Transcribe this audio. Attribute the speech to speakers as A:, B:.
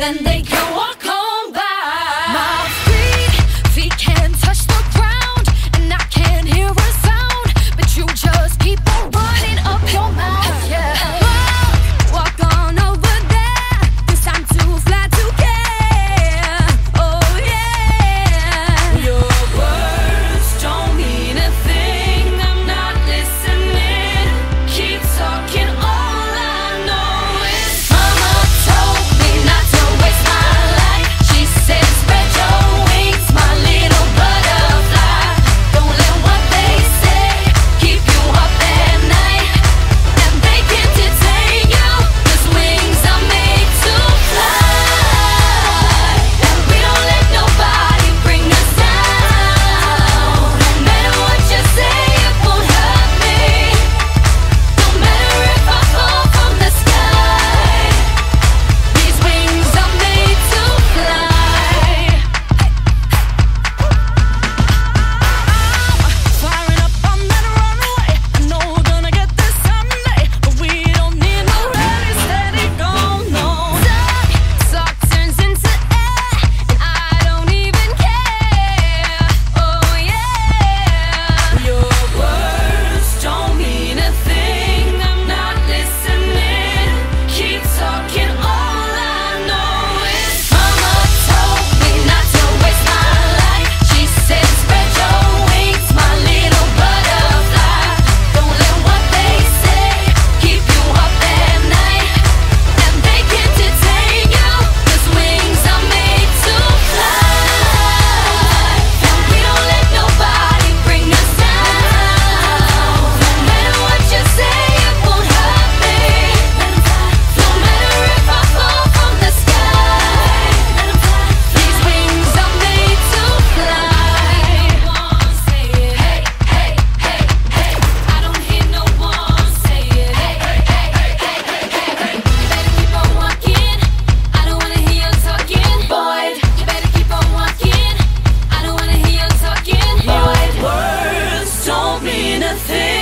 A: Then. something